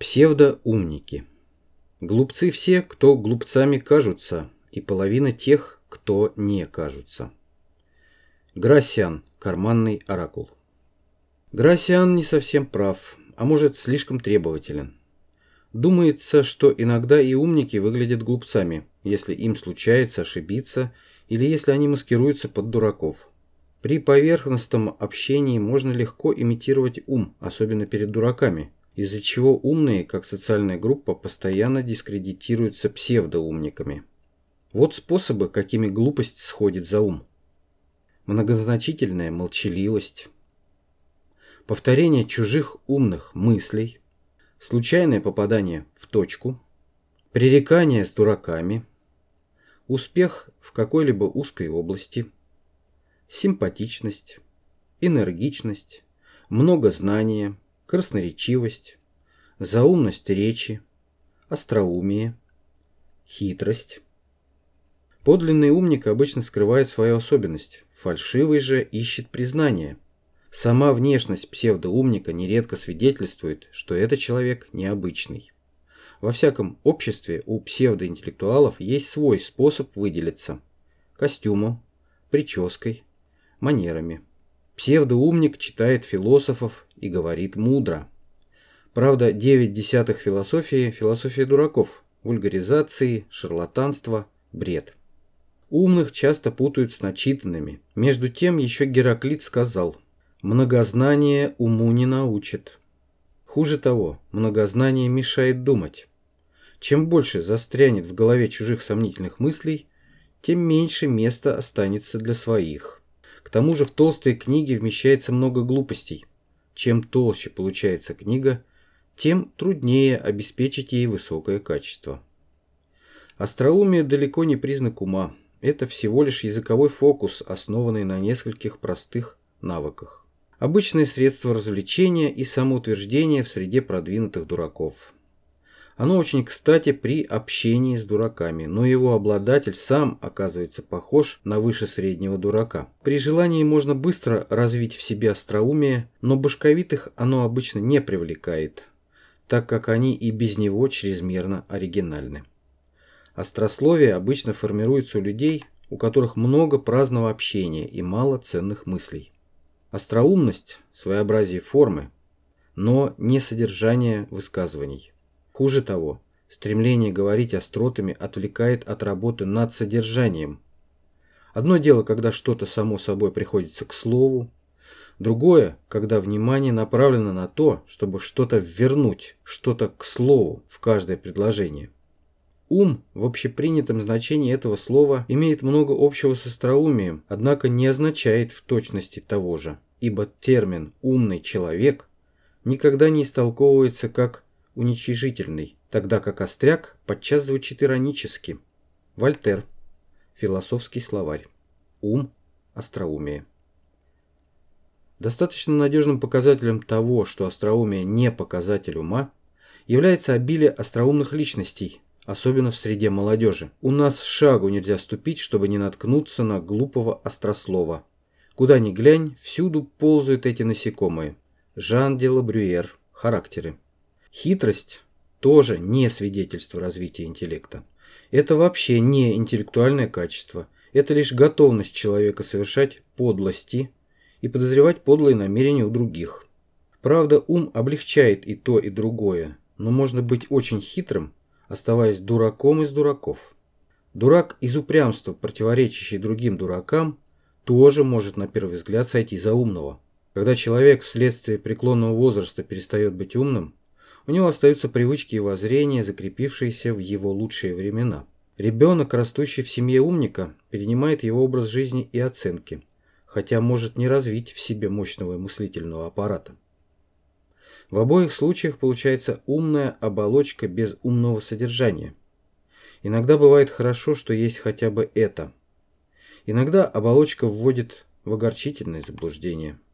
Псевдоумники. Глупцы все, кто глупцами кажутся, и половина тех, кто не кажутся. Грасиан, карманный оракул. Грасиан не совсем прав, а может слишком требователен. Думается, что иногда и умники выглядят глупцами, если им случается ошибиться или если они маскируются под дураков. При поверхностном общении можно легко имитировать ум, особенно перед дураками – из-за чего умные, как социальная группа, постоянно дискредитируются псевдоумниками. Вот способы, какими глупость сходит за ум. Многозначительная молчаливость, повторение чужих умных мыслей, случайное попадание в точку, пререкание с дураками, успех в какой-либо узкой области, симпатичность, энергичность, многознание – красноречивость, заумность речи, остроумие, хитрость. Подлинный умник обычно скрывает свою особенность, фальшивый же ищет признание. Сама внешность псевдоумника нередко свидетельствует, что этот человек необычный. Во всяком обществе у псевдоинтеллектуалов есть свой способ выделиться – костюмом, прической, манерами. Псевдоумник читает философов и говорит мудро. Правда, девять десятых философии – философия дураков, вульгаризации, шарлатанство, бред. Умных часто путают с начитанными. Между тем еще Гераклит сказал «Многознание уму не научит». Хуже того, многознание мешает думать. Чем больше застрянет в голове чужих сомнительных мыслей, тем меньше места останется для своих. К тому же в толстой книге вмещается много глупостей. Чем толще получается книга, тем труднее обеспечить ей высокое качество. Остроумие далеко не признак ума. Это всего лишь языковой фокус, основанный на нескольких простых навыках. Обычное средство развлечения и самоутверждения в среде продвинутых дураков. Оно очень кстати при общении с дураками, но его обладатель сам оказывается похож на выше среднего дурака. При желании можно быстро развить в себе остроумие, но башковитых оно обычно не привлекает, так как они и без него чрезмерно оригинальны. Острословие обычно формируется у людей, у которых много праздного общения и мало ценных мыслей. Остроумность – своеобразие формы, но не содержание высказываний. Хуже того, стремление говорить остротами отвлекает от работы над содержанием. Одно дело, когда что-то само собой приходится к слову, другое, когда внимание направлено на то, чтобы что-то вернуть, что-то к слову в каждое предложение. Ум в общепринятом значении этого слова имеет много общего с остроумием, однако не означает в точности того же, ибо термин «умный человек» никогда не истолковывается как уничижительный, тогда как остряк подчас звучит иронически. Вольтер. Философский словарь. Ум. Остроумие. Достаточно надежным показателем того, что остроумие не показатель ума, является обилие остроумных личностей, особенно в среде молодежи. У нас шагу нельзя ступить, чтобы не наткнуться на глупого острослова. Куда ни глянь, всюду ползают эти насекомые. Жан де Лабрюер. Характеры. Хитрость тоже не свидетельство развития интеллекта. Это вообще не интеллектуальное качество. Это лишь готовность человека совершать подлости и подозревать подлые намерения у других. Правда, ум облегчает и то, и другое, но можно быть очень хитрым, оставаясь дураком из дураков. Дурак из упрямства, противоречащий другим дуракам, тоже может на первый взгляд сойти за умного. Когда человек вследствие преклонного возраста перестает быть умным, у него остаются привычки и воззрения, закрепившиеся в его лучшие времена. Ребенок, растущий в семье умника, перенимает его образ жизни и оценки, хотя может не развить в себе мощного мыслительного аппарата. В обоих случаях получается умная оболочка без умного содержания. Иногда бывает хорошо, что есть хотя бы это. Иногда оболочка вводит в огорчительное заблуждение –